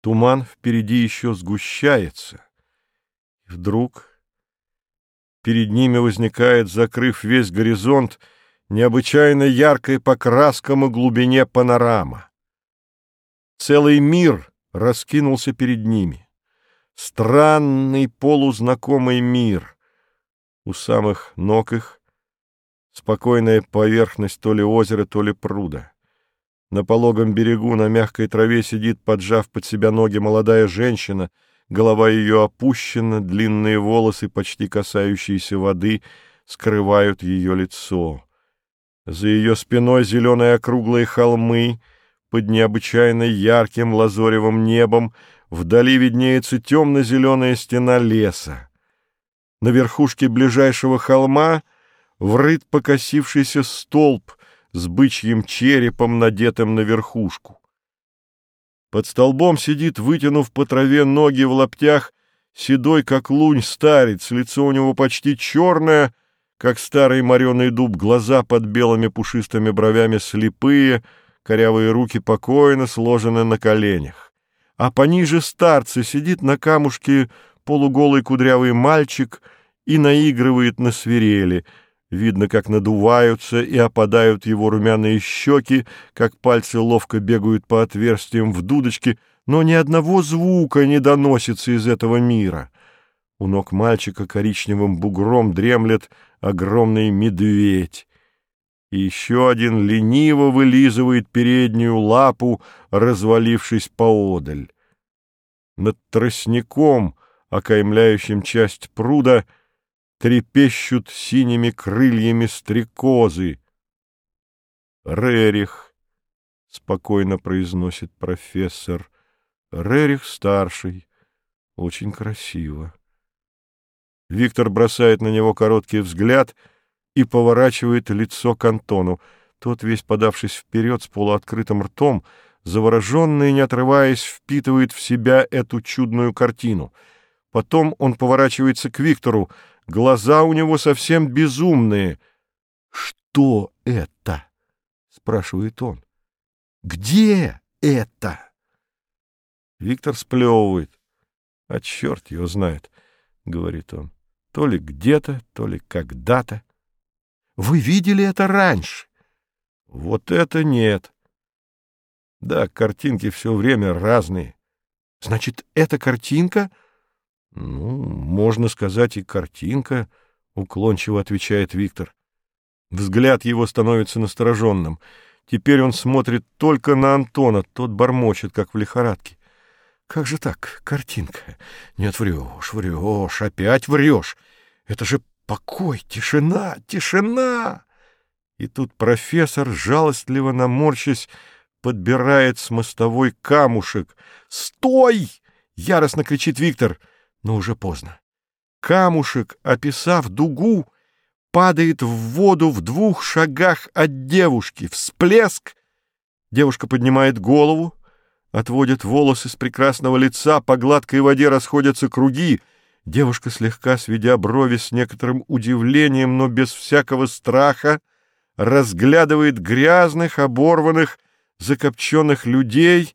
Туман впереди еще сгущается. И вдруг перед ними возникает, закрыв весь горизонт, необычайно яркой по краскам и глубине панорама. Целый мир раскинулся перед ними. Странный полузнакомый мир. У самых ног их спокойная поверхность то ли озера, то ли пруда. На пологом берегу на мягкой траве сидит, поджав под себя ноги, молодая женщина, голова ее опущена, длинные волосы, почти касающиеся воды, скрывают ее лицо. За ее спиной зеленые округлые холмы, под необычайно ярким лазоревым небом, вдали виднеется темно-зеленая стена леса. На верхушке ближайшего холма врыт покосившийся столб — с бычьим черепом, надетым на верхушку. Под столбом сидит, вытянув по траве ноги в лаптях, седой, как лунь, старец, лицо у него почти черное, как старый мореный дуб, глаза под белыми пушистыми бровями слепые, корявые руки покойно сложены на коленях. А пониже старца сидит на камушке полуголый кудрявый мальчик и наигрывает на свирели — Видно, как надуваются и опадают его румяные щеки, как пальцы ловко бегают по отверстиям в дудочке, но ни одного звука не доносится из этого мира. У ног мальчика коричневым бугром дремлет огромный медведь. И еще один лениво вылизывает переднюю лапу, развалившись поодаль. Над тростником, окаймляющим часть пруда, — трепещут синими крыльями стрекозы. «Рерих», — спокойно произносит профессор, — «Рерих старший, очень красиво». Виктор бросает на него короткий взгляд и поворачивает лицо к Антону. Тот, весь подавшись вперед с полуоткрытым ртом, завороженный, не отрываясь, впитывает в себя эту чудную картину. Потом он поворачивается к Виктору — Глаза у него совсем безумные. «Что это?» — спрашивает он. «Где это?» Виктор сплевывает. «А черт его знает», — говорит он. «То ли где-то, то ли когда-то». «Вы видели это раньше?» «Вот это нет». «Да, картинки все время разные». «Значит, эта картинка...» Ну, можно сказать, и картинка, — уклончиво отвечает Виктор. Взгляд его становится настороженным. Теперь он смотрит только на Антона, тот бормочет, как в лихорадке. Как же так, картинка? Нет, врешь, врешь, опять врешь. Это же покой, тишина, тишина! И тут профессор, жалостливо наморщись, подбирает с мостовой камушек. «Стой!» — яростно кричит Виктор — но уже поздно. Камушек, описав дугу, падает в воду в двух шагах от девушки. Всплеск! Девушка поднимает голову, отводит волосы с прекрасного лица, по гладкой воде расходятся круги. Девушка, слегка сведя брови с некоторым удивлением, но без всякого страха, разглядывает грязных, оборванных, закопченных людей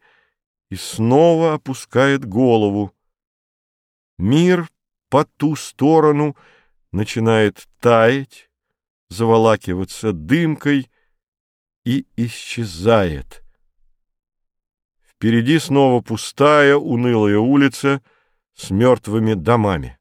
и снова опускает голову. Мир по ту сторону начинает таять, заволакиваться дымкой и исчезает. Впереди снова пустая, унылая улица с мертвыми домами.